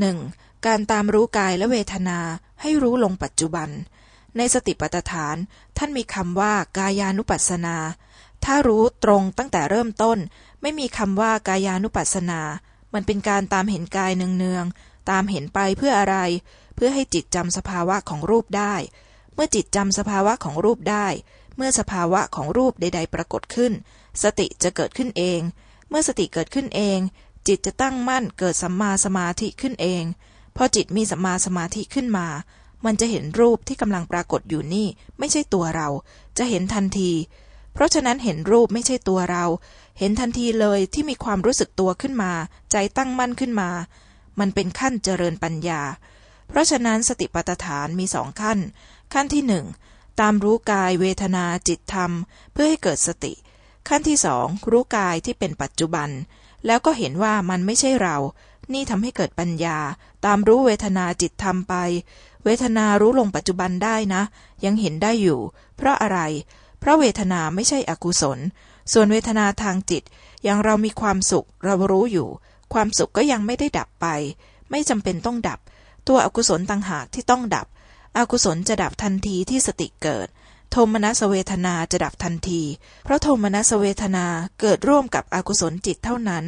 หนึ่งการตามรู้กายและเวทนาให้รู้ลงปัจจุบัน ในสติปัฏฐาน ท่านมีคำว่ากายานุปัสสนา ถ้ารู้ตรงตั้งแต่เริ่มต้น ไม่มีคำว่ากายานุปัสสนา มันเป็นการตามเห็นกายเนืองๆตามเห็นไปเพื่ออะไร เพื่อให้จิตจำสภาวะของรูปได้ เมื่อจิตจำสภาวะของรูปได้ เมื่อสภาวะของรูปใด ๆ ปรากฏขึ้น สติจะเกิดขึ้นเอง เมื่อสติเกิดขึ้นเอง จิตจะตั้งมั่นเกิดสัมมาสมาธิขึ้นเอง พอจิตมีสัมมาสมาธิขึ้นมา มันจะเห็นรูปที่กำลังปรากฏอยู่นี่ ไม่ใช่ตัวเรา จะเห็นทันที เพราะฉะนั้นเห็นรูปไม่ใช่ตัวเรา เห็นทันทีเลยที่มีความรู้สึกตัวขึ้นมา ใจตั้งมั่นขึ้นมา มันเป็นขั้นเจริญปัญญา เพราะฉะนั้นสติปัฏฐานมีสองขั้น ขั้นที่หนึ่งตามรู้กายเวทนาจิตธรรม เพื่อให้เกิดสติ ขั้นที่สองรู้กายที่เป็นปัจจุบัน แล้วก็เห็นว่ามันไม่ใช่เรา นี่ทำให้เกิดปัญญา ตามรู้เวทนาจิตธรรมไป เวทนารู้ลงปัจจุบันได้นะ ยังเห็นได้อยู่ เพราะอะไร เพราะเวทนาไม่ใช่อกุศล ส่วนเวทนาทางจิต อย่างเรามีความสุขเรารู้อยู่ ความสุขก็ยังไม่ได้ดับไป ไม่จำเป็นต้องดับ ตัวอกุศลต่างหากที่ต้องดับ อกุศลจะดับทันทีที่สติเกิด โทมนัสเวทนาจะดับทันที เพราะโทมนัสเวทนาเกิดร่วมกับอกุศลจิตเท่านั้น